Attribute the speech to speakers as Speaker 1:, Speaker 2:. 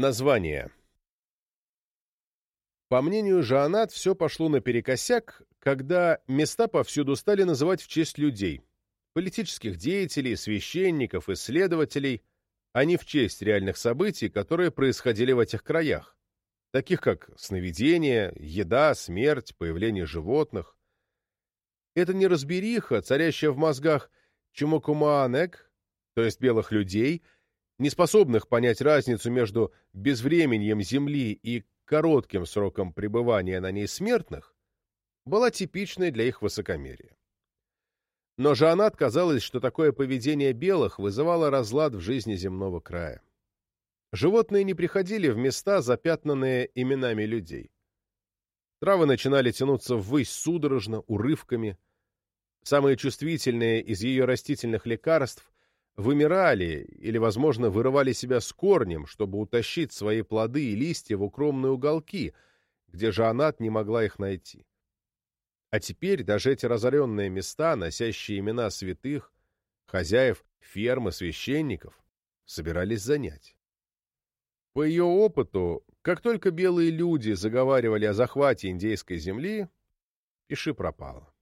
Speaker 1: Название. По мнению Жанат, все пошло наперекосяк, когда места повсюду стали называть в честь людей, политических деятелей, священников, исследователей, а не в честь реальных событий, которые происходили в этих краях, таких как сновидения, еда, смерть, появление животных. Это неразбериха, царящая в мозгах чумакумаанек, то есть белых людей – неспособных понять разницу между безвременьем Земли и коротким сроком пребывания на ней смертных, была типичной для их высокомерия. Но Жанат казалось, что такое поведение белых вызывало разлад в жизни земного края. Животные не приходили в места, запятнанные именами людей. Травы начинали тянуться ввысь судорожно, урывками. Самые чувствительные из ее растительных лекарств вымирали или, возможно, вырывали себя с корнем, чтобы утащить свои плоды и листья в укромные уголки, где Жанат не могла их найти. А теперь даже эти разоренные места, носящие имена святых, хозяев фермы, священников, собирались занять. По ее опыту, как только белые люди заговаривали о захвате индейской земли, пиши пропало.